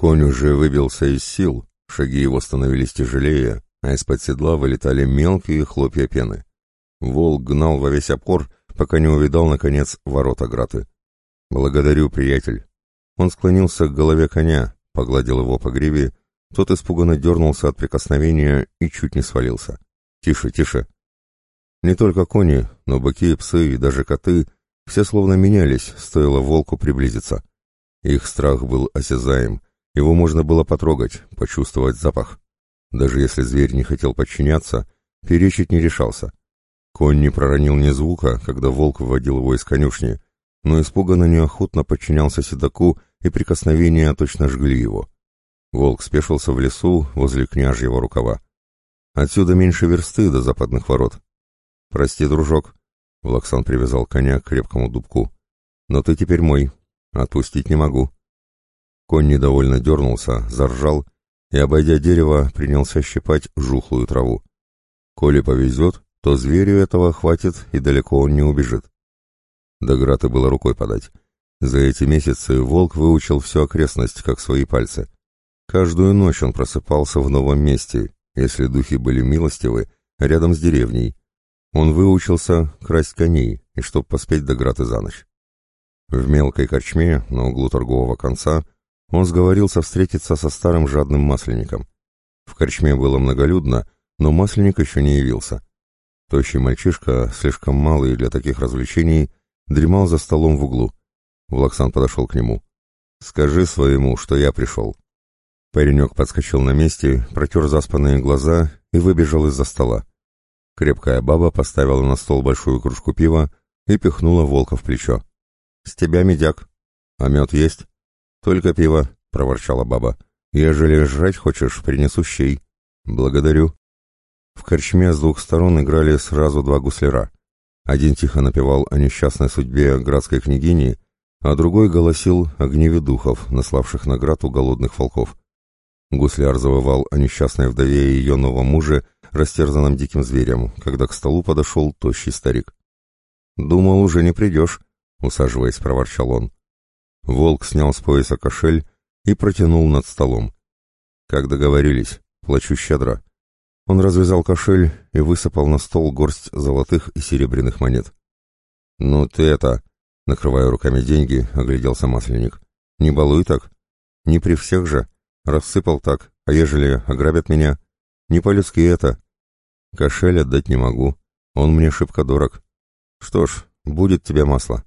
Конь уже выбился из сил, шаги его становились тяжелее, а из-под седла вылетали мелкие хлопья пены. Волк гнал во весь опор, пока не увидал, наконец, ворота Граты. «Благодарю, приятель». Он склонился к голове коня, погладил его по гриве, тот испуганно дернулся от прикосновения и чуть не свалился. «Тише, тише!» Не только кони, но быки, псы и даже коты все словно менялись, стоило волку приблизиться. Их страх был осязаем, его можно было потрогать, почувствовать запах. Даже если зверь не хотел подчиняться, перечить не решался. Конь не проронил ни звука, когда волк выводил его из конюшни, но испуганно неохотно подчинялся седаку, и прикосновения точно жгли его. Волк спешился в лесу возле княжьего рукава. Отсюда меньше версты до западных ворот. «Прости, дружок», — Влаксан привязал коня к крепкому дубку, — «но ты теперь мой. Отпустить не могу». Конь недовольно дернулся, заржал и, обойдя дерево, принялся щипать жухлую траву. Коли повезет, то зверю этого хватит и далеко он не убежит. До Граты было рукой подать. За эти месяцы волк выучил всю окрестность, как свои пальцы. Каждую ночь он просыпался в новом месте, если духи были милостивы, рядом с деревней. Он выучился красть коней, и чтоб поспеть до Граты за ночь. В мелкой корчме на углу торгового конца он сговорился встретиться со старым жадным масленником. В корчме было многолюдно, но масленник еще не явился. Тощий мальчишка, слишком малый для таких развлечений, дремал за столом в углу. Влаксан подошел к нему. «Скажи своему, что я пришел». Паренек подскочил на месте, протер заспанные глаза и выбежал из-за стола. Крепкая баба поставила на стол большую кружку пива и пихнула волка в плечо. «С тебя медяк. А мед есть?» «Только пиво», — проворчала баба. «Ежели жрать хочешь, принесу щей». «Благодарю». В корчме с двух сторон играли сразу два гусляра. Один тихо напевал о несчастной судьбе градской княгини, а другой голосил о гневе духов, наславших награду голодных волков. Гусляр завывал о несчастной вдове и ее новом муже, растерзанном диким зверем, когда к столу подошел тощий старик. «Думал, уже не придешь», — усаживаясь, проворчал он. Волк снял с пояса кошель и протянул над столом. Как договорились, плачу щедро. Он развязал кошель и высыпал на стол горсть золотых и серебряных монет. «Ну ты это...» — накрывая руками деньги, огляделся масленник. «Не балуй так. Не при всех же. Рассыпал так, а ежели ограбят меня? Не по-людски это. Кошель отдать не могу. Он мне шибко дорог. Что ж, будет тебе масло.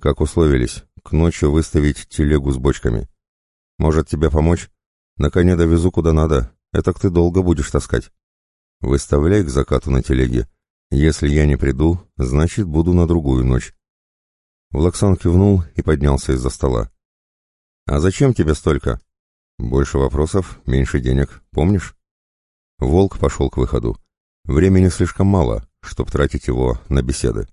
Как условились, к ночи выставить телегу с бочками. Может тебе помочь? На коне довезу куда надо. Это ты долго будешь таскать. Выставляй к закату на телеге. Если я не приду, значит, буду на другую ночь. Влаксан кивнул и поднялся из-за стола. «А зачем тебе столько?» «Больше вопросов, меньше денег, помнишь?» Волк пошел к выходу. Времени слишком мало, чтобы тратить его на беседы.